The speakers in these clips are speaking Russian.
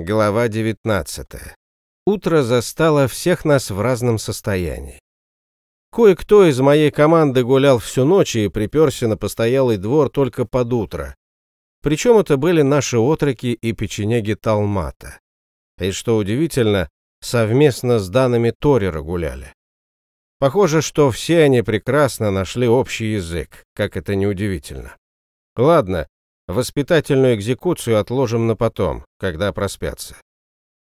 Глава 19. Утро застало всех нас в разном состоянии. Кое-кто из моей команды гулял всю ночь и приперся на постоялый двор только под утро. Причем это были наши отроки и печенеги Талмата. И что удивительно, совместно с данными Торера гуляли. Похоже, что все они прекрасно нашли общий язык, как это неудивительно. Ладно, воспитательную экзекуцию отложим на потом, когда проспятся.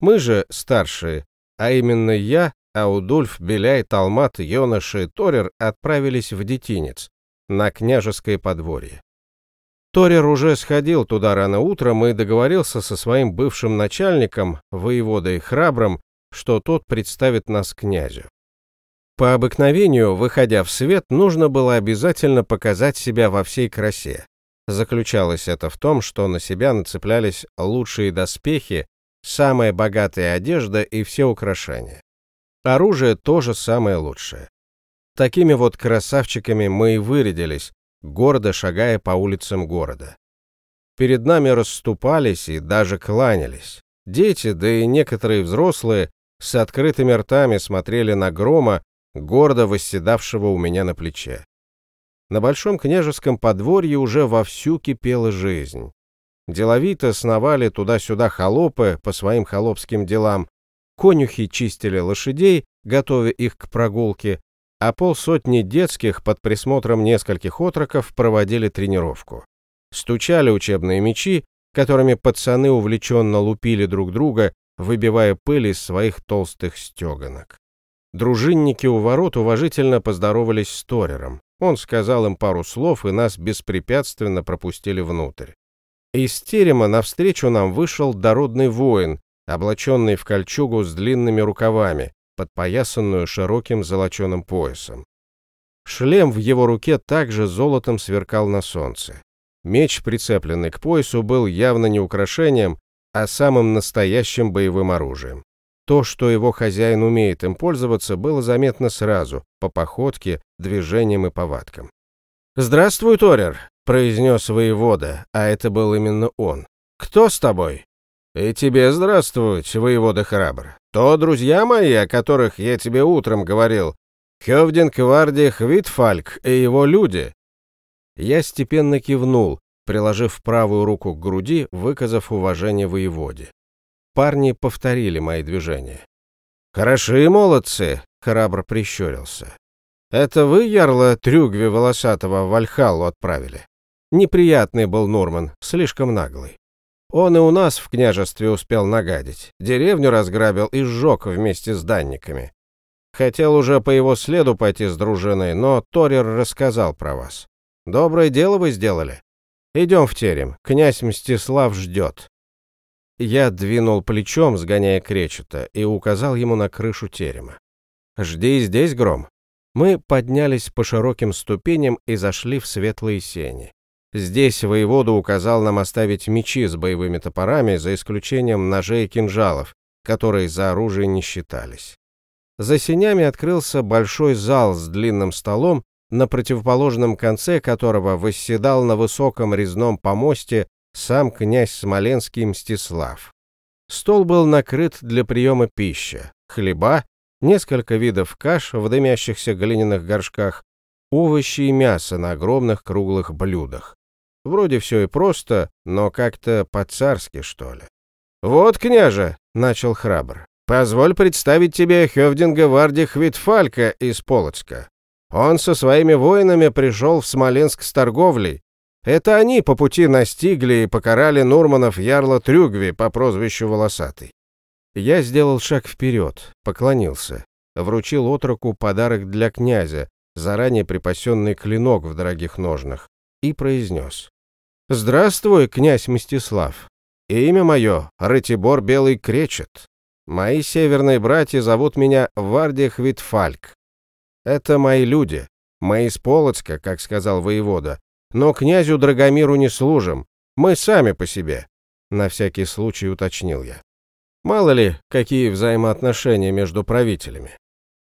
Мы же, старшие, а именно я, Аудульф, Беляй, Талмат, Йонаш и Торер отправились в детинец, на княжеское подворье. Торер уже сходил туда рано утром и договорился со своим бывшим начальником, воеводой Храбром, что тот представит нас князю. По обыкновению, выходя в свет, нужно было обязательно показать себя во всей красе. Заключалось это в том, что на себя нацеплялись лучшие доспехи, самая богатая одежда и все украшения. Оружие тоже самое лучшее. Такими вот красавчиками мы и вырядились, гордо шагая по улицам города. Перед нами расступались и даже кланялись. Дети, да и некоторые взрослые, с открытыми ртами смотрели на грома, гордо восседавшего у меня на плече. На Большом княжеском подворье уже вовсю кипела жизнь. Деловито сновали туда-сюда холопы по своим холопским делам, конюхи чистили лошадей, готовя их к прогулке, а полсотни детских под присмотром нескольких отроков проводили тренировку. Стучали учебные мечи, которыми пацаны увлеченно лупили друг друга, выбивая пыль из своих толстых стеганок. Дружинники у ворот уважительно поздоровались с Торером. Он сказал им пару слов, и нас беспрепятственно пропустили внутрь. Из терема навстречу нам вышел дородный воин, облаченный в кольчугу с длинными рукавами, подпоясанную широким золоченым поясом. Шлем в его руке также золотом сверкал на солнце. Меч, прицепленный к поясу, был явно не украшением, а самым настоящим боевым оружием. То, что его хозяин умеет им пользоваться, было заметно сразу, по походке, движениям и повадкам. «Здравствуй, Торер», — произнес воевода, а это был именно он. «Кто с тобой?» «И тебе здравствуй, воевода храбр. То друзья мои, о которых я тебе утром говорил, Хевдинг Вардих Витфальк и его люди». Я степенно кивнул, приложив правую руку к груди, выказав уважение воеводе. Парни повторили мои движения. «Хороши, молодцы!» — храбро прищурился. «Это вы, ярла Трюгви Волосатого, в Вальхалу отправили?» Неприятный был Нурман, слишком наглый. Он и у нас в княжестве успел нагадить. Деревню разграбил и сжег вместе с данниками. Хотел уже по его следу пойти с дружиной, но Торер рассказал про вас. Доброе дело вы сделали. Идем в терем, князь Мстислав ждет. Я двинул плечом, сгоняя кречета, и указал ему на крышу терема. «Жди здесь, Гром». Мы поднялись по широким ступеням и зашли в светлые сени. Здесь воевода указал нам оставить мечи с боевыми топорами, за исключением ножей и кинжалов, которые за оружие не считались. За сенями открылся большой зал с длинным столом, на противоположном конце которого восседал на высоком резном помосте сам князь Смоленский Мстислав. Стол был накрыт для приема пищи, хлеба, несколько видов каш в дымящихся глиняных горшках, овощи и мясо на огромных круглых блюдах. Вроде все и просто, но как-то по-царски, что ли. «Вот, княже!» — начал храбр. «Позволь представить тебе Хевдинга Варди Хвитфалька из Полоцка. Он со своими воинами пришел в Смоленск с торговлей, это они по пути настигли и покарали Нурманов Ярла Трюгви по прозвищу Волосатый. Я сделал шаг вперед, поклонился, вручил отроку подарок для князя, заранее припасенный клинок в дорогих ножнах, и произнес. «Здравствуй, князь Мстислав. Имя мое — Ратибор Белый Кречет. Мои северные братья зовут меня Вардих Витфальк. Это мои люди, мои из Полоцка, как сказал воевода, но князю Драгомиру не служим. Мы сами по себе. На всякий случай уточнил я. Мало ли, какие взаимоотношения между правителями.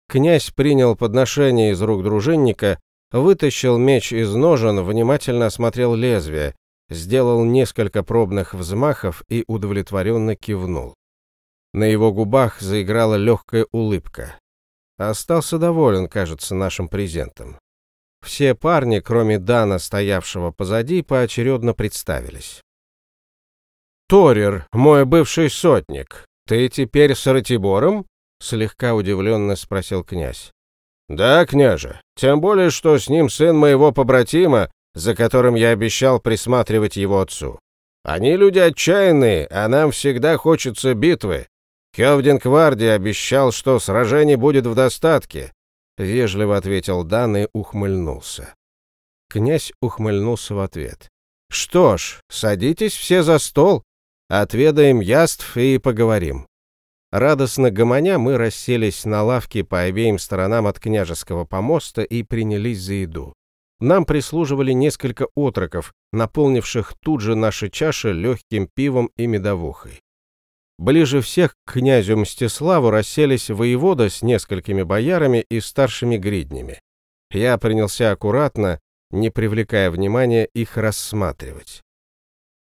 Князь принял подношение из рук дружинника, вытащил меч из ножен, внимательно осмотрел лезвие, сделал несколько пробных взмахов и удовлетворенно кивнул. На его губах заиграла легкая улыбка. Остался доволен, кажется, нашим презентом. Все парни, кроме Дана, стоявшего позади, поочередно представились. «Торер, мой бывший сотник, ты теперь с Ратибором?» — слегка удивленно спросил князь. «Да, княже, тем более, что с ним сын моего побратима, за которым я обещал присматривать его отцу. Они люди отчаянные, а нам всегда хочется битвы. Хевдинг Варди обещал, что сражений будет в достатке, Вежливо ответил Дан и ухмыльнулся. Князь ухмыльнулся в ответ. «Что ж, садитесь все за стол, отведаем яств и поговорим». Радостно гомоня мы расселись на лавке по обеим сторонам от княжеского помоста и принялись за еду. Нам прислуживали несколько отроков, наполнивших тут же наши чаши легким пивом и медовухой. Ближе всех к князю Мстиславу расселись воевода с несколькими боярами и старшими гриднями. Я принялся аккуратно, не привлекая внимания, их рассматривать.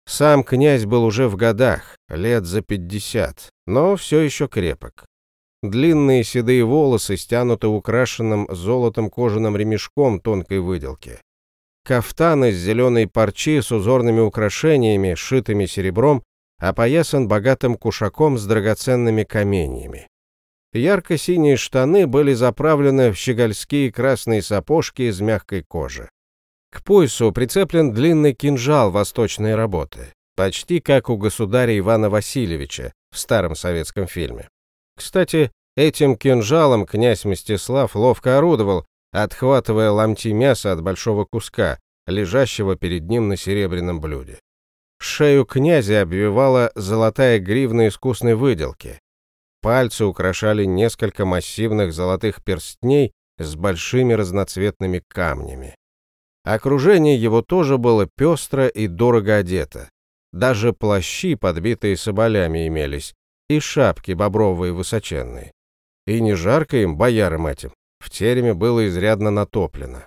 Сам князь был уже в годах, лет за пятьдесят, но все еще крепок. Длинные седые волосы стянуты украшенным золотом кожаным ремешком тонкой выделки. Кафтан из зеленой парчи с узорными украшениями, сшитыми серебром, опоясан богатым кушаком с драгоценными каменьями. Ярко-синие штаны были заправлены в щегольские красные сапожки из мягкой кожи. К поясу прицеплен длинный кинжал восточной работы, почти как у государя Ивана Васильевича в старом советском фильме. Кстати, этим кинжалом князь Мстислав ловко орудовал, отхватывая ломти мяса от большого куска, лежащего перед ним на серебряном блюде. Шею князя обвивала золотая гривна искусной выделки. Пальцы украшали несколько массивных золотых перстней с большими разноцветными камнями. Окружение его тоже было пестро и дорого одето. Даже плащи, подбитые соболями, имелись, и шапки бобровые высоченные. И не жарко им, боярам этим, в тереме было изрядно натоплено.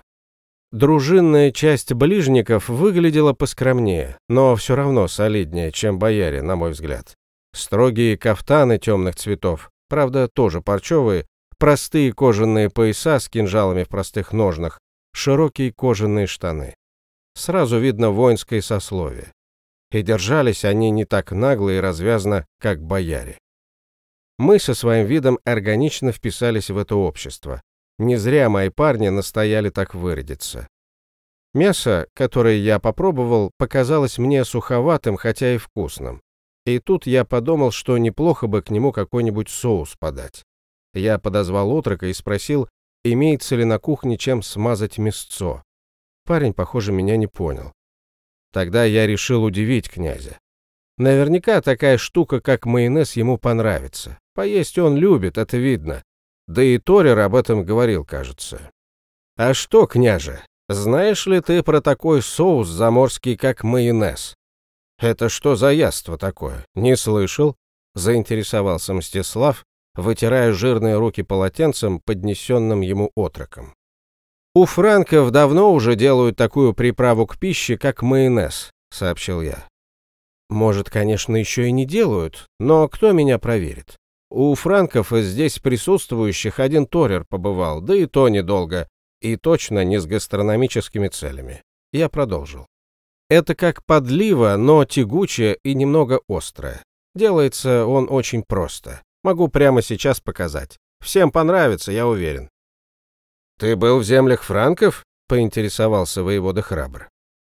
Дружинная часть ближников выглядела поскромнее, но все равно солиднее, чем бояре, на мой взгляд. Строгие кафтаны темных цветов, правда, тоже парчевые, простые кожаные пояса с кинжалами в простых ножнах, широкие кожаные штаны. Сразу видно воинское сословие. И держались они не так нагло и развязно, как бояре. Мы со своим видом органично вписались в это общество, не зря мои парни настояли так вырядиться. Мясо, которое я попробовал, показалось мне суховатым, хотя и вкусным. И тут я подумал, что неплохо бы к нему какой-нибудь соус подать. Я подозвал отрока и спросил, имеется ли на кухне чем смазать мясцо. Парень, похоже, меня не понял. Тогда я решил удивить князя. Наверняка такая штука, как майонез, ему понравится. Поесть он любит, это видно. Да и Торер об этом говорил, кажется. А что, княже, знаешь ли ты про такой соус заморский, как майонез? Это что за яство такое? Не слышал? Заинтересовался Мстислав, вытирая жирные руки полотенцем, поднесенным ему отроком. У франков давно уже делают такую приправу к пище, как майонез, сообщил я. Может, конечно, еще и не делают, но кто меня проверит? У франков здесь присутствующих один торер побывал, да и то недолго, и точно не с гастрономическими целями. Я продолжил. Это как подлива, но тягучая и немного острая. Делается он очень просто. Могу прямо сейчас показать. Всем понравится, я уверен. «Ты был в землях франков?» — поинтересовался воевода храбр.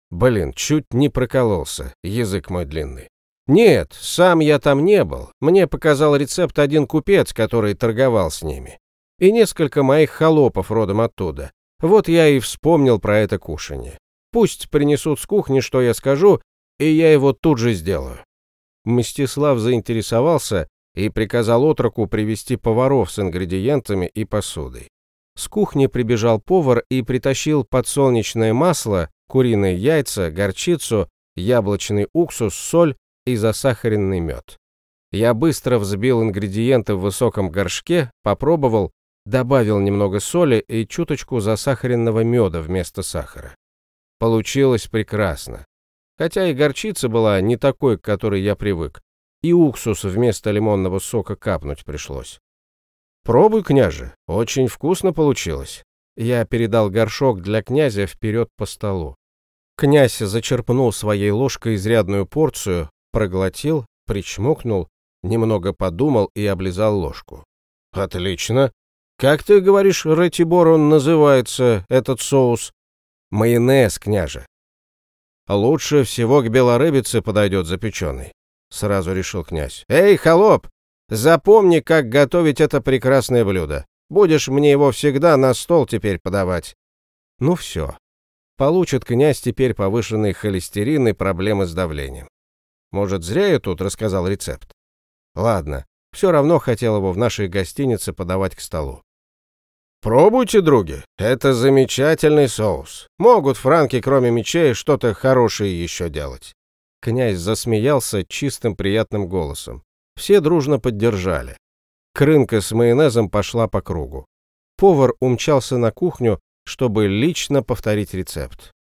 Блин, чуть не прокололся, язык мой длинный. Нет, сам я там не был. Мне показал рецепт один купец, который торговал с ними. И несколько моих холопов родом оттуда. Вот я и вспомнил про это кушанье. Пусть принесут с кухни, что я скажу, и я его тут же сделаю. Мстислав заинтересовался и приказал отроку привести поваров с ингредиентами и посудой. С кухни прибежал повар и притащил подсолнечное масло, куриные яйца, горчицу, яблочный уксус, соль и засахаренный мед. Я быстро взбил ингредиенты в высоком горшке, попробовал, добавил немного соли и чуточку засахаренного меда вместо сахара. Получилось прекрасно. Хотя и горчица была не такой, к которой я привык. и уксус вместо лимонного сока капнуть пришлось. «Пробуй, княже, очень вкусно получилось». Я передал горшок для князя вперед по столу. Князь зачерпнул своей ложкой изрядную порцию, проглотил, причмокнул, немного подумал и облизал ложку. «Отлично. Как ты говоришь, Ратибор, он называется, этот соус?» «Майонез, княже». «Лучше всего к белорыбице подойдет запеченный», — сразу решил князь. «Эй, холоп, запомни, как готовить это прекрасное блюдо. Будешь мне его всегда на стол теперь подавать». Ну все, Получит князь теперь повышенный холестерин и проблемы с давлением. Может, зря я тут рассказал рецепт? Ладно, все равно хотел его в нашей гостинице подавать к столу. «Пробуйте, други, это замечательный соус. Могут франки, кроме мечей, что-то хорошее еще делать». Князь засмеялся чистым приятным голосом. Все дружно поддержали. Крынка с майонезом пошла по кругу. Повар умчался на кухню, чтобы лично повторить рецепт.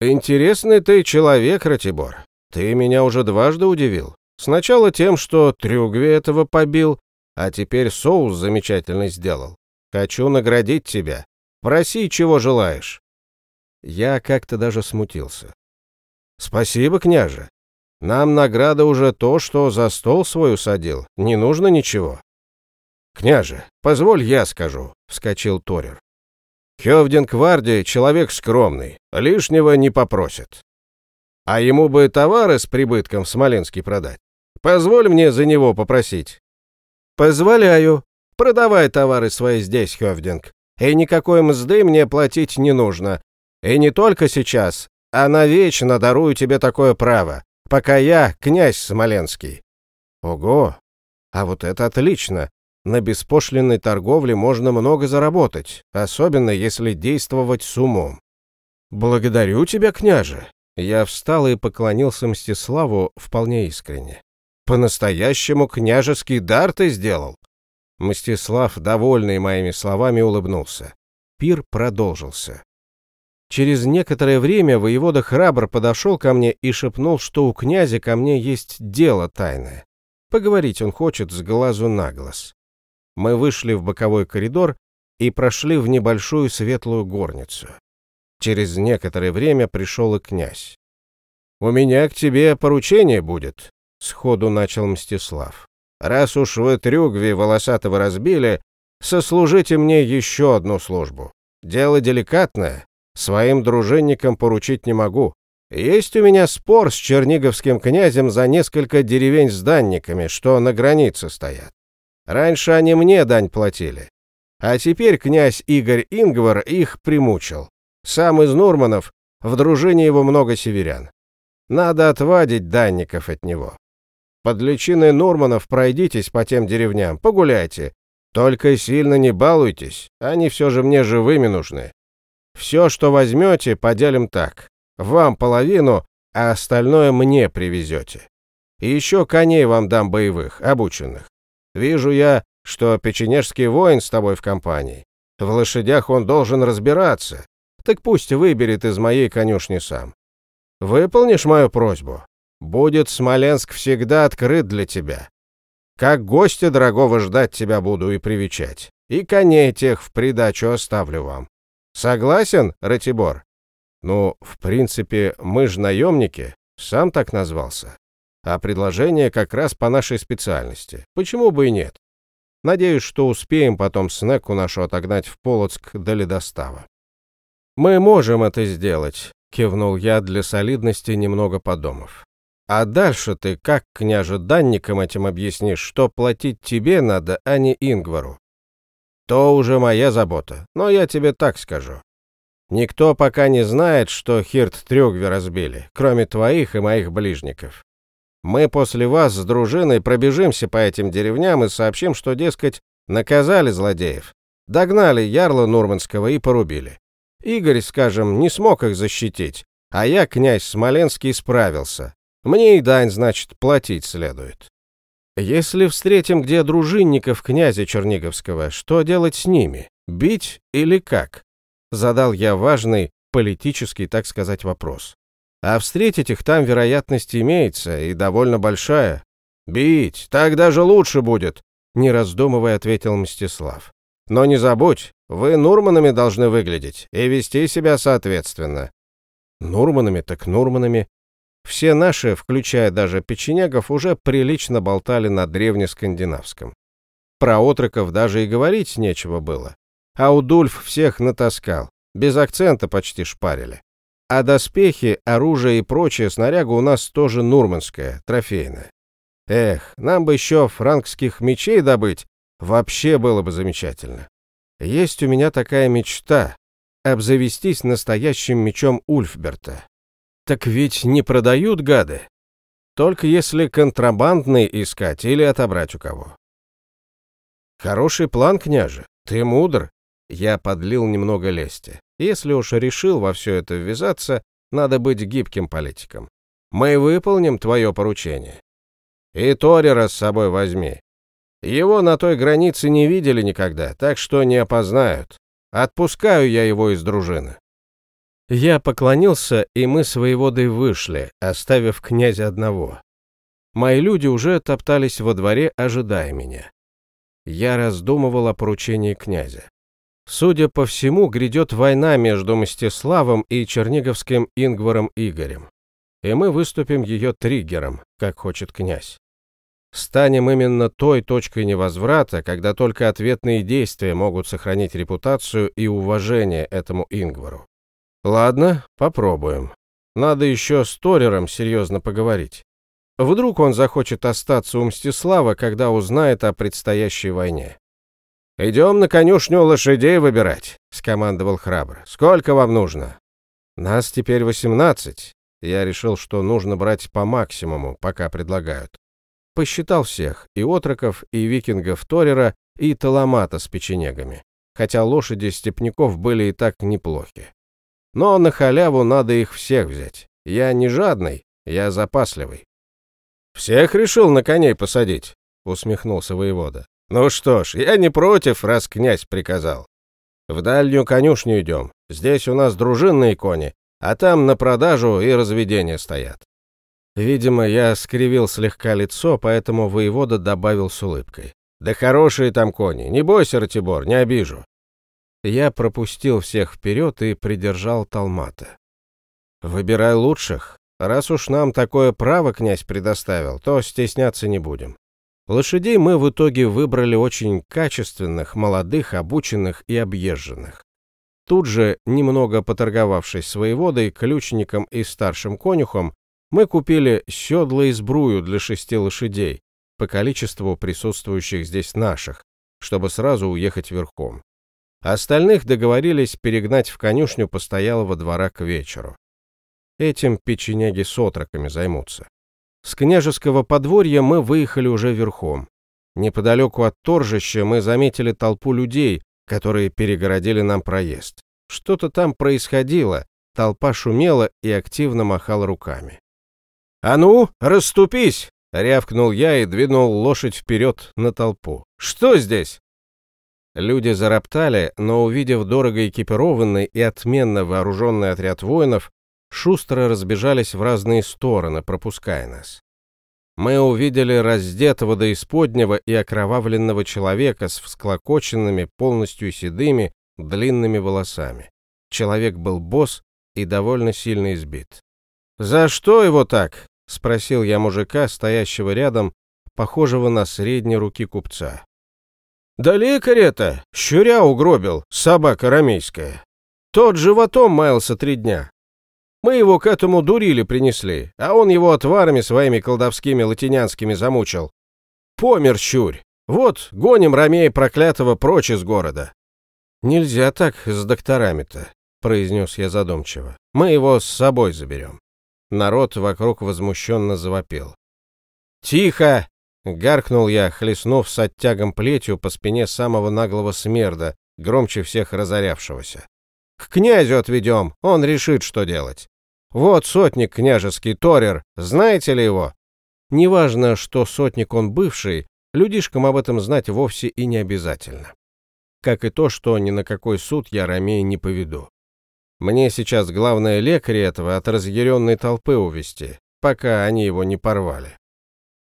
«Интересный ты человек, Ратибор. Ты меня уже дважды удивил. Сначала тем, что Трюгви этого побил, а теперь соус замечательный сделал. Хочу наградить тебя. Проси, чего желаешь». Я как-то даже смутился. «Спасибо, княже. Нам награда уже то, что за стол свой усадил. Не нужно ничего». «Княже, позволь я скажу», — вскочил Торер. Хевдин Кварди человек скромный, лишнего не попросит. А ему бы товары с прибытком в Смоленске продать. Позволь мне за него попросить. Позволяю. Продавай товары свои здесь, Хевдинг. И никакой мзды мне платить не нужно. И не только сейчас, а навечно дарую тебе такое право, пока я князь Смоленский. Ого! А вот это отлично. На беспошлинной торговле можно много заработать, особенно если действовать с умом. «Благодарю тебя, княже!» Я встал и поклонился Мстиславу вполне искренне. «По-настоящему княжеский дар ты сделал!» Мстислав, довольный моими словами, улыбнулся. Пир продолжился. Через некоторое время воевода храбр подошел ко мне и шепнул, что у князя ко мне есть дело тайное. Поговорить он хочет с глазу на глаз. Мы вышли в боковой коридор и прошли в небольшую светлую горницу. Через некоторое время пришел и князь. «У меня к тебе поручение будет», — сходу начал Мстислав. «Раз уж вы трюгви волосатого разбили, сослужите мне еще одну службу. Дело деликатное, своим дружинникам поручить не могу. Есть у меня спор с черниговским князем за несколько деревень с данниками, что на границе стоят. Раньше они мне дань платили. А теперь князь Игорь Ингвар их примучил. Сам из Нурманов, в дружине его много северян. Надо отвадить данников от него. Под личиной Нурманов пройдитесь по тем деревням, погуляйте. Только сильно не балуйтесь, они все же мне живыми нужны. Все, что возьмете, поделим так. Вам половину, а остальное мне привезете. И еще коней вам дам боевых, обученных. Вижу я, что печенежский воин с тобой в компании. В лошадях он должен разбираться. Так пусть выберет из моей конюшни сам. Выполнишь мою просьбу? Будет Смоленск всегда открыт для тебя. Как гостя дорогого ждать тебя буду и привечать. И коней тех в придачу оставлю вам. Согласен, Ратибор? Ну, в принципе, мы ж наемники, сам так назвался. А предложение как раз по нашей специальности. Почему бы и нет? Надеюсь, что успеем потом снеку нашу отогнать в Полоцк до ледостава. «Мы можем это сделать», — кивнул я для солидности, немного подумав. «А дальше ты как, княже, данникам этим объяснишь, что платить тебе надо, а не Ингвару?» «То уже моя забота, но я тебе так скажу. Никто пока не знает, что Хирт Трюгви разбили, кроме твоих и моих ближников. Мы после вас с дружиной пробежимся по этим деревням и сообщим, что, дескать, наказали злодеев. Догнали ярла Нурманского и порубили. Игорь, скажем, не смог их защитить, а я, князь Смоленский, справился. Мне и дань, значит, платить следует. Если встретим где дружинников князя Черниговского, что делать с ними? Бить или как? Задал я важный, политический, так сказать, вопрос. А встретить их там вероятность имеется, и довольно большая. «Бить, так даже лучше будет», — не раздумывая ответил Мстислав. «Но не забудь, вы Нурманами должны выглядеть и вести себя соответственно». Нурманами так Нурманами. Все наши, включая даже печенегов, уже прилично болтали на древнескандинавском. Про отроков даже и говорить нечего было. А Удульф всех натаскал, без акцента почти шпарили. А доспехи, оружие и прочее снаряга у нас тоже нурманская, трофейная. Эх, нам бы еще франкских мечей добыть, вообще было бы замечательно. Есть у меня такая мечта — обзавестись настоящим мечом Ульфберта. Так ведь не продают гады. Только если контрабандный искать или отобрать у кого. Хороший план, княже. Ты мудр. Я подлил немного лести. Если уж решил во все это ввязаться, надо быть гибким политиком. Мы выполним твое поручение. И Торера с собой возьми. Его на той границе не видели никогда, так что не опознают. Отпускаю я его из дружины. Я поклонился, и мы с воеводой вышли, оставив князя одного. Мои люди уже топтались во дворе, ожидая меня. Я раздумывал о поручении князя. Судя по всему, грядет война между Мстиславом и черниговским Ингваром Игорем. И мы выступим ее триггером, как хочет князь. Станем именно той точкой невозврата, когда только ответные действия могут сохранить репутацию и уважение этому Ингвару. Ладно, попробуем. Надо еще с Торером серьезно поговорить. Вдруг он захочет остаться у Мстислава, когда узнает о предстоящей войне. «Идем на конюшню лошадей выбирать», — скомандовал храбро. «Сколько вам нужно?» «Нас теперь восемнадцать». Я решил, что нужно брать по максимуму, пока предлагают. Посчитал всех, и отроков, и викингов Торера, и Таламата с печенегами. Хотя лошади степняков были и так неплохи. Но на халяву надо их всех взять. Я не жадный, я запасливый. «Всех решил на коней посадить?» — усмехнулся воевода. Ну что ж, я не против, раз князь приказал. В дальнюю конюшню идем. Здесь у нас дружинные кони, а там на продажу и разведение стоят. Видимо, я скривил слегка лицо, поэтому воевода добавил с улыбкой. «Да хорошие там кони, не бойся, Ратибор, не обижу». Я пропустил всех вперед и придержал Талмата. «Выбирай лучших. Раз уж нам такое право князь предоставил, то стесняться не будем. Лошадей мы в итоге выбрали очень качественных, молодых, обученных и объезженных. Тут же, немного поторговавшись с воеводой, ключником и старшим конюхом, мы купили седла и сбрую для шести лошадей, по количеству присутствующих здесь наших, чтобы сразу уехать верхом. Остальных договорились перегнать в конюшню постоялого двора к вечеру. Этим печенеги с отроками займутся. С княжеского подворья мы выехали уже верхом. Неподалеку от торжища мы заметили толпу людей, которые перегородили нам проезд. Что-то там происходило, толпа шумела и активно махала руками. «А ну, расступись!» — рявкнул я и двинул лошадь вперед на толпу. «Что здесь?» Люди зароптали, но, увидев дорого экипированный и отменно вооруженный отряд воинов, шустро разбежались в разные стороны, пропуская нас. Мы увидели раздетого до исподнего и окровавленного человека с всклокоченными, полностью седыми, длинными волосами. Человек был босс и довольно сильно избит. «За что его так?» — спросил я мужика, стоящего рядом, похожего на средней руки купца. «Да лекарь это! Щуря угробил, собака рамейская. Тот животом маялся три дня, мы его к этому дурили принесли, а он его отварами своими колдовскими латинянскими замучил. Помер щурь. Вот, гоним ромея проклятого прочь из города. Нельзя так с докторами-то, произнес я задумчиво. Мы его с собой заберем. Народ вокруг возмущенно завопил. «Тихо!» — гаркнул я, хлестнув с оттягом плетью по спине самого наглого смерда, громче всех разорявшегося. К князю отведем, он решит, что делать. Вот сотник княжеский Торер, знаете ли его? Неважно, что сотник он бывший, людишкам об этом знать вовсе и не обязательно. Как и то, что ни на какой суд я Ромея не поведу. Мне сейчас главное лекаря этого от разъяренной толпы увести, пока они его не порвали.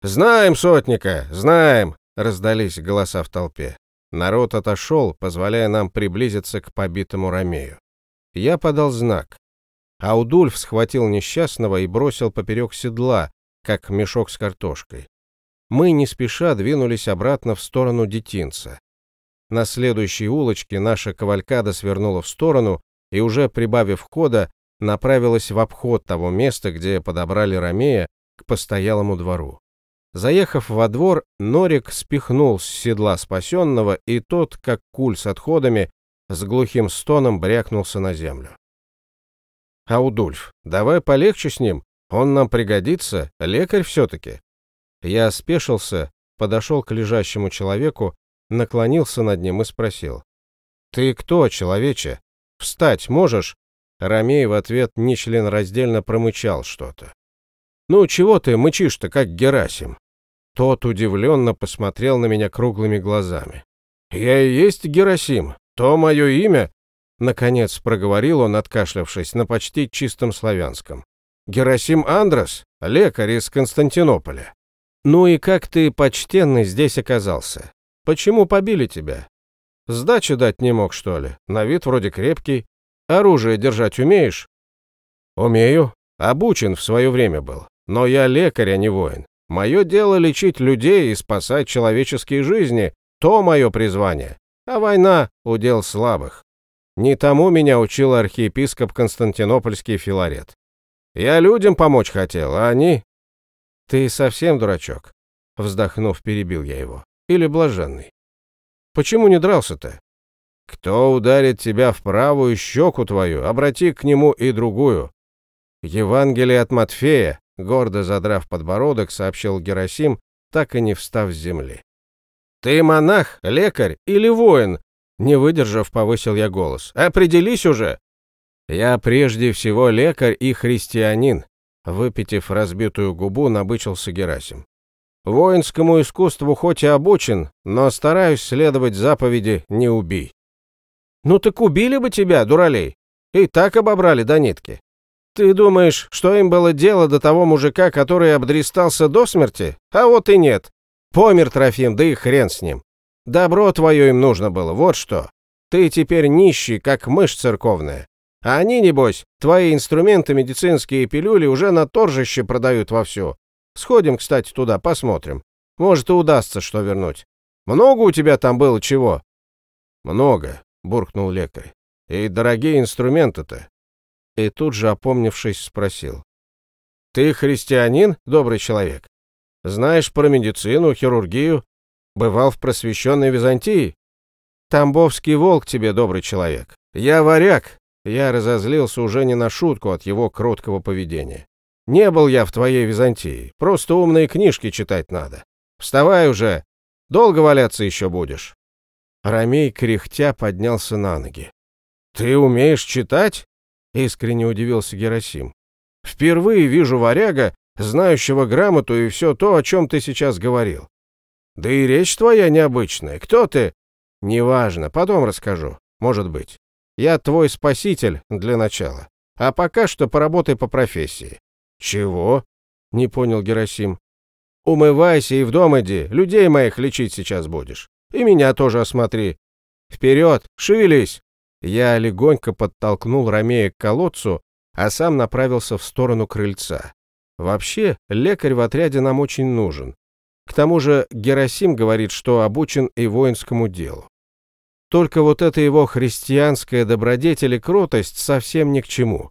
«Знаем сотника, знаем!» — раздались голоса в толпе. Народ отошел, позволяя нам приблизиться к побитому Ромею. Я подал знак. Аудульф схватил несчастного и бросил поперек седла, как мешок с картошкой. Мы не спеша двинулись обратно в сторону детинца. На следующей улочке наша кавалькада свернула в сторону и, уже прибавив хода, направилась в обход того места, где подобрали Ромея, к постоялому двору. Заехав во двор, Норик спихнул с седла спасенного, и тот, как куль с отходами, с глухим стоном брякнулся на землю. «Аудульф, давай полегче с ним, он нам пригодится, лекарь все-таки». Я спешился, подошел к лежащему человеку, наклонился над ним и спросил. «Ты кто, человече? Встать можешь?» Ромей в ответ нечленораздельно промычал что-то. «Ну, чего ты мычишь-то, как Герасим?» Тот удивленно посмотрел на меня круглыми глазами. «Я и есть Герасим, то мое имя?» Наконец проговорил он, откашлявшись, на почти чистом славянском. «Герасим Андрос, лекарь из Константинополя». «Ну и как ты, почтенный, здесь оказался? Почему побили тебя? Сдачи дать не мог, что ли? На вид вроде крепкий. Оружие держать умеешь? Умею. Обучен в свое время был. Но я лекарь, а не воин. Мое дело лечить людей и спасать человеческие жизни. То мое призвание. А война — удел слабых. Не тому меня учил архиепископ Константинопольский Филарет. Я людям помочь хотел, а они... Ты совсем дурачок? Вздохнув, перебил я его. Или блаженный? Почему не дрался-то? Кто ударит тебя в правую щеку твою, обрати к нему и другую. Евангелие от Матфея, гордо задрав подбородок, сообщил Герасим, так и не встав с земли. Ты монах, лекарь или воин? Не выдержав, повысил я голос. Определись уже. Я прежде всего лекарь и христианин, выпитив разбитую губу, набычился Герасим. Воинскому искусству хоть и обучен, но стараюсь следовать заповеди «не убий». Ну так убили бы тебя, дуралей. И так обобрали до нитки. Ты думаешь, что им было дело до того мужика, который обдристался до смерти? А вот и нет. Помер Трофим, да и хрен с ним. Добро твое им нужно было, вот что. Ты теперь нищий, как мышь церковная. А они, небось, твои инструменты, медицинские пилюли уже на торжище продают вовсю. Сходим, кстати, туда, посмотрим. Может, и удастся что вернуть. Много у тебя там было чего? Много, — буркнул лекарь. «И дорогие инструменты-то?» И тут же, опомнившись, спросил. «Ты христианин, добрый человек? Знаешь про медицину, хирургию? Бывал в просвещенной Византии? Тамбовский волк тебе, добрый человек. Я варяг!» Я разозлился уже не на шутку от его кроткого поведения. «Не был я в твоей Византии, просто умные книжки читать надо. Вставай уже, долго валяться еще будешь». Ромей, кряхтя, поднялся на ноги. «Ты умеешь читать?» — искренне удивился Герасим. «Впервые вижу варяга, знающего грамоту и все то, о чем ты сейчас говорил. Да и речь твоя необычная. Кто ты?» «Неважно, потом расскажу. Может быть. Я твой спаситель для начала. А пока что поработай по профессии». «Чего?» — не понял Герасим. «Умывайся и в дом иди, людей моих лечить сейчас будешь. И меня тоже осмотри. Вперед, шевелись!» Я легонько подтолкнул Ромея к колодцу, а сам направился в сторону крыльца. Вообще, лекарь в отряде нам очень нужен. К тому же Герасим говорит, что обучен и воинскому делу. Только вот эта его христианская добродетель и кротость совсем ни к чему.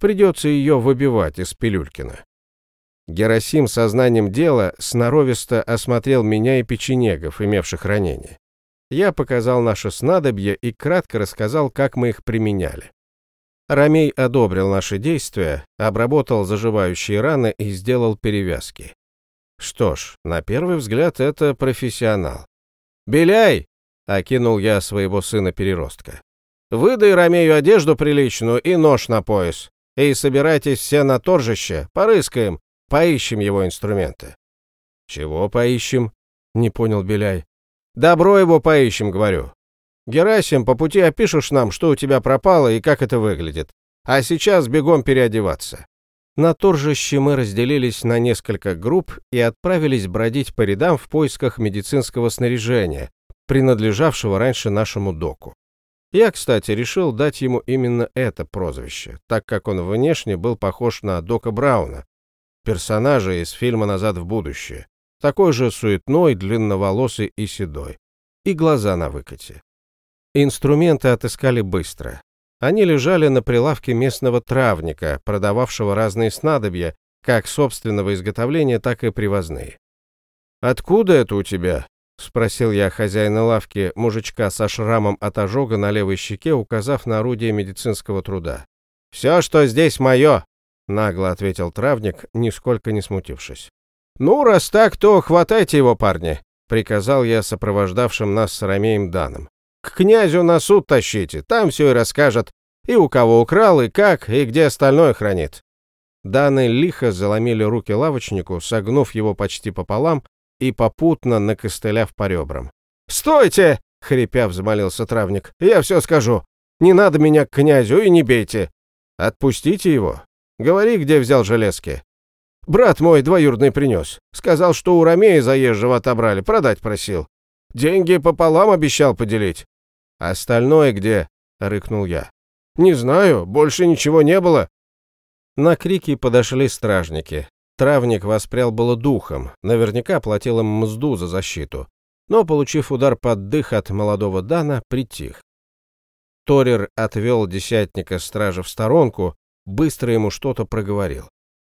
Придется ее выбивать из Пилюлькина. Герасим сознанием дела сноровисто осмотрел меня и печенегов, имевших ранения. Я показал наше снадобье и кратко рассказал, как мы их применяли. Ромей одобрил наши действия, обработал заживающие раны и сделал перевязки. Что ж, на первый взгляд это профессионал. «Беляй!» — окинул я своего сына-переростка. «Выдай Ромею одежду приличную и нож на пояс. И собирайтесь все на торжище, порыскаем, Поищем его инструменты». «Чего поищем?» — не понял Беляй. «Добро его поищем, говорю. Герасим, по пути опишешь нам, что у тебя пропало и как это выглядит. А сейчас бегом переодеваться». На торжище мы разделились на несколько групп и отправились бродить по рядам в поисках медицинского снаряжения, принадлежавшего раньше нашему доку. Я, кстати, решил дать ему именно это прозвище, так как он внешне был похож на Дока Брауна, персонажа из фильма «Назад в будущее», такой же суетной, длинноволосый и седой, и глаза на выкате. Инструменты отыскали быстро. Они лежали на прилавке местного травника, продававшего разные снадобья, как собственного изготовления, так и привозные. «Откуда это у тебя?» — спросил я хозяина лавки, мужичка со шрамом от ожога на левой щеке, указав на орудие медицинского труда. «Все, что здесь, мое!» — нагло ответил травник, нисколько не смутившись. «Ну, раз так, то хватайте его, парни!» — приказал я сопровождавшим нас с Ромеем Даном. «К князю на суд тащите, там все и расскажет, и у кого украл, и как, и где остальное хранит». Даны лихо заломили руки лавочнику, согнув его почти пополам, и попутно накостыляв по ребрам. «Стойте!» — хрипя взмолился травник. «Я все скажу. Не надо меня к князю и не бейте. Отпустите его. Говори, где взял железки. Брат мой двоюродный принес. Сказал, что у Ромея заезжего отобрали, продать просил. Деньги пополам обещал поделить. Остальное где? — рыкнул я. Не знаю, больше ничего не было. На крики подошли стражники. Травник воспрял было духом, наверняка платил им мзду за защиту, но, получив удар под дых от молодого Дана, притих. Торер отвел десятника стража в сторонку, быстро ему что-то проговорил.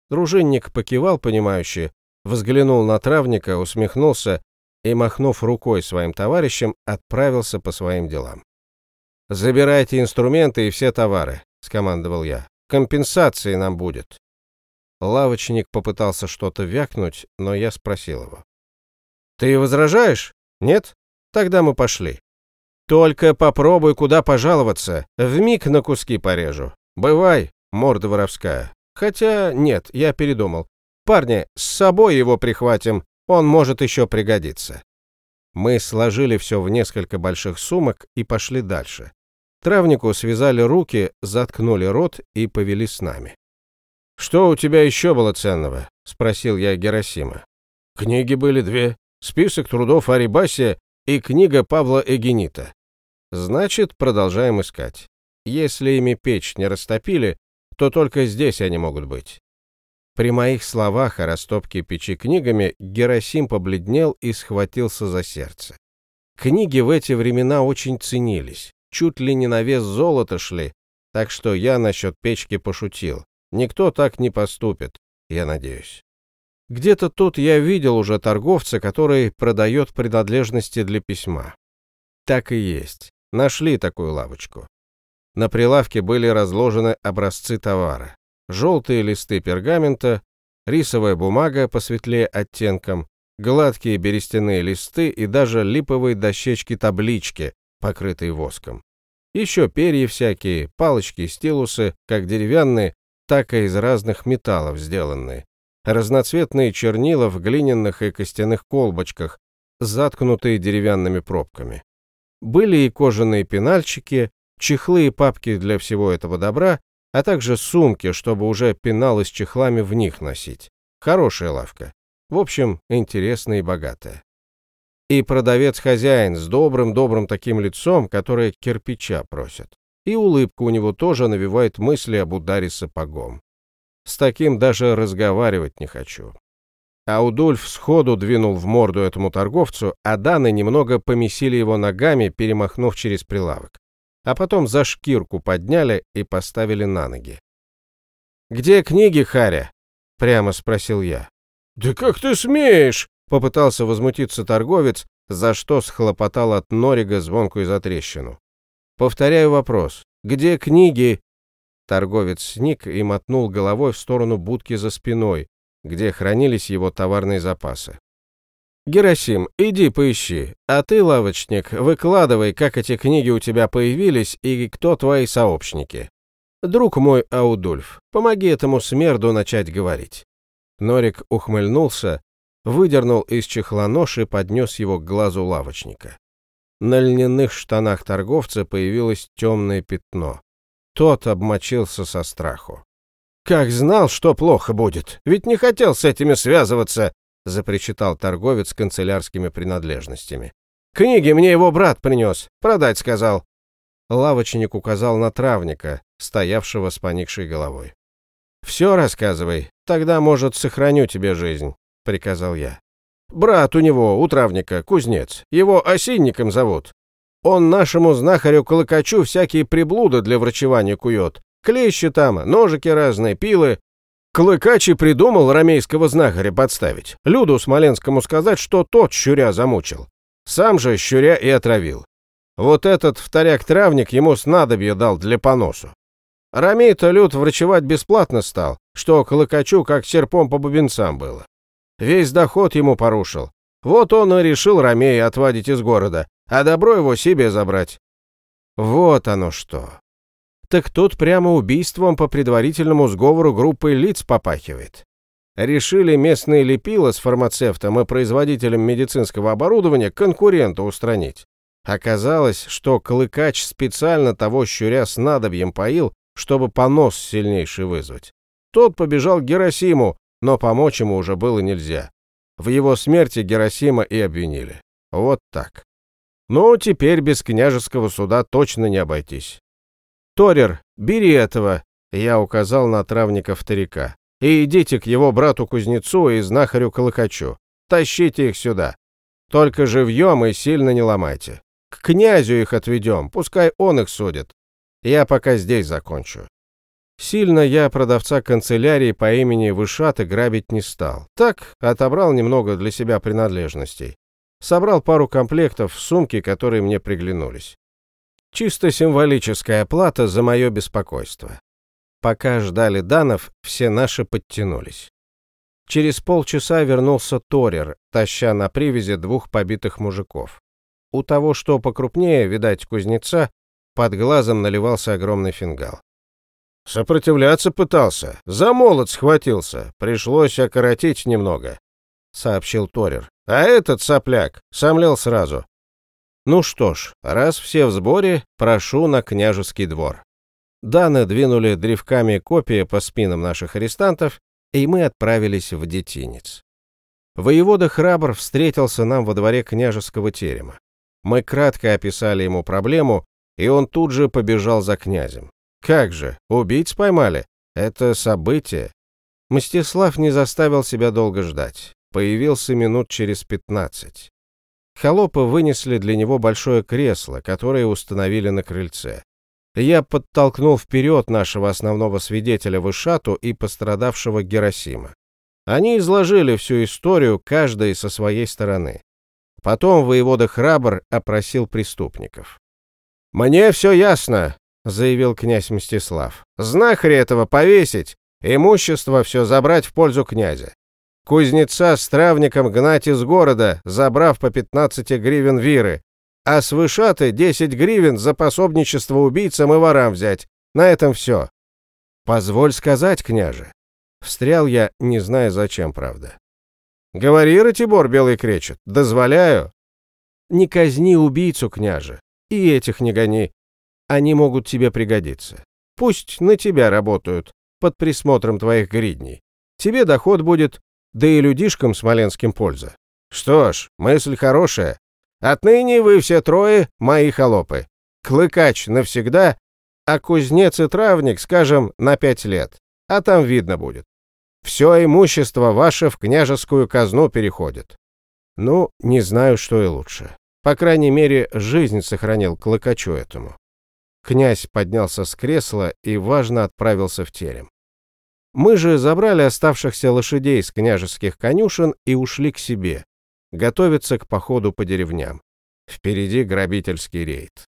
Дружинник покивал, понимающе, взглянул на травника, усмехнулся и, махнув рукой своим товарищам, отправился по своим делам. «Забирайте инструменты и все товары», — скомандовал я. «Компенсации нам будет». Лавочник попытался что-то вякнуть, но я спросил его. «Ты возражаешь? Нет? Тогда мы пошли. Только попробуй куда пожаловаться, вмиг на куски порежу. Бывай, морда воровская. Хотя нет, я передумал. Парни, с собой его прихватим, он может еще пригодиться». Мы сложили все в несколько больших сумок и пошли дальше. Травнику связали руки, заткнули рот и повели с нами. «Что у тебя еще было ценного?» — спросил я Герасима. «Книги были две. Список трудов Арибасия и книга Павла Эгенита. Значит, продолжаем искать. Если ими печь не растопили, то только здесь они могут быть». При моих словах о растопке печи книгами Герасим побледнел и схватился за сердце. Книги в эти времена очень ценились, чуть ли не на вес золота шли, так что я насчет печки пошутил. Никто так не поступит, я надеюсь. Где-то тут я видел уже торговца, который продает принадлежности для письма. Так и есть. Нашли такую лавочку. На прилавке были разложены образцы товара. Желтые листы пергамента, рисовая бумага посветлее оттенком, гладкие берестяные листы и даже липовые дощечки-таблички, покрытые воском. Еще перья всякие, палочки, стилусы, как деревянные, так и из разных металлов сделанные. Разноцветные чернила в глиняных и костяных колбочках, заткнутые деревянными пробками. Были и кожаные пенальчики, чехлы и папки для всего этого добра, а также сумки, чтобы уже пеналы с чехлами в них носить. Хорошая лавка. В общем, интересная и богатая. И продавец-хозяин с добрым-добрым таким лицом, которое кирпича просят и улыбка у него тоже навевает мысли об ударе сапогом. С таким даже разговаривать не хочу. Аудульф сходу двинул в морду этому торговцу, а Даны немного помесили его ногами, перемахнув через прилавок. А потом за шкирку подняли и поставили на ноги. «Где книги, Харя?» — прямо спросил я. «Да как ты смеешь?» — попытался возмутиться торговец, за что схлопотал от Норига звонкую затрещину. Повторяю вопрос. Где книги? Торговец сник и мотнул головой в сторону будки за спиной, где хранились его товарные запасы. «Герасим, иди поищи, а ты, лавочник, выкладывай, как эти книги у тебя появились и кто твои сообщники. Друг мой Аудульф, помоги этому смерду начать говорить». Норик ухмыльнулся, выдернул из чехла нож и поднес его к глазу лавочника. На льняных штанах торговца появилось темное пятно. Тот обмочился со страху. Как знал, что плохо будет, ведь не хотел с этими связываться, запричитал торговец канцелярскими принадлежностями. Книги мне его брат принес, продать сказал. Лавочник указал на травника, стоявшего с поникшей головой. «Все рассказывай, тогда, может, сохраню тебе жизнь», — приказал я. «Брат у него, у травника, кузнец. Его осинником зовут. Он нашему знахарю-колокачу всякие приблуды для врачевания кует. Клещи там, ножики разные, пилы. Клыкачи придумал ромейского знахаря подставить. Люду Смоленскому сказать, что тот щуря замучил. Сам же щуря и отравил. Вот этот вторяк-травник ему снадобье дал для поносу. Ромей-то люд врачевать бесплатно стал, что Клыкачу как серпом по бубенцам было. Весь доход ему порушил. Вот он и решил Ромея отвадить из города, а добро его себе забрать. Вот оно что. Так тут прямо убийством по предварительному сговору группы лиц попахивает. Решили местные лепила с фармацевтом и производителем медицинского оборудования конкурента устранить. Оказалось, что Клыкач специально того щуря с надобьем поил, чтобы понос сильнейший вызвать. Тот побежал к Герасиму, но помочь ему уже было нельзя. В его смерти Герасима и обвинили. Вот так. Ну, теперь без княжеского суда точно не обойтись. Торер, бери этого, я указал на травника вторика, и идите к его брату-кузнецу и знахарю Колокачу. Тащите их сюда. Только живьем и сильно не ломайте. К князю их отведем, пускай он их судит. Я пока здесь закончу. Сильно я продавца канцелярии по имени Вышата грабить не стал. Так, отобрал немного для себя принадлежностей. Собрал пару комплектов в сумки, которые мне приглянулись. Чисто символическая плата за мое беспокойство. Пока ждали данов, все наши подтянулись. Через полчаса вернулся Торер, таща на привязи двух побитых мужиков. У того, что покрупнее, видать, кузнеца, под глазом наливался огромный фингал. «Сопротивляться пытался, за молот схватился, пришлось окоротить немного», — сообщил Торер. «А этот сопляк сомлел сразу». «Ну что ж, раз все в сборе, прошу на княжеский двор». Даны двинули древками копии по спинам наших арестантов, и мы отправились в детинец. Воевода Храбр встретился нам во дворе княжеского терема. Мы кратко описали ему проблему, и он тут же побежал за князем. Как же, убийц поймали? Это событие. Мстислав не заставил себя долго ждать. Появился минут через пятнадцать. Холопы вынесли для него большое кресло, которое установили на крыльце. Я подтолкнул вперед нашего основного свидетеля Вышату и пострадавшего Герасима. Они изложили всю историю, каждый со своей стороны. Потом воевода Храбр опросил преступников. «Мне все ясно. — заявил князь Мстислав. «Знахаря этого повесить, имущество все забрать в пользу князя. Кузнеца с травником гнать из города, забрав по 15 гривен виры, а с вышаты 10 гривен за пособничество убийцам и ворам взять. На этом все». «Позволь сказать, княже». Встрял я, не зная зачем, правда. «Говори, Ратибор, белый кречет, дозволяю». «Не казни убийцу, княже, и этих не гони. Они могут тебе пригодиться. Пусть на тебя работают, под присмотром твоих гридней. Тебе доход будет, да и людишкам смоленским польза. Что ж, мысль хорошая. Отныне вы все трое мои холопы. Клыкач навсегда, а кузнец и травник, скажем, на пять лет. А там видно будет. Все имущество ваше в княжескую казну переходит. Ну, не знаю, что и лучше. По крайней мере, жизнь сохранил клыкачу этому. Князь поднялся с кресла и, важно, отправился в терем. Мы же забрали оставшихся лошадей с княжеских конюшен и ушли к себе, готовиться к походу по деревням. Впереди грабительский рейд.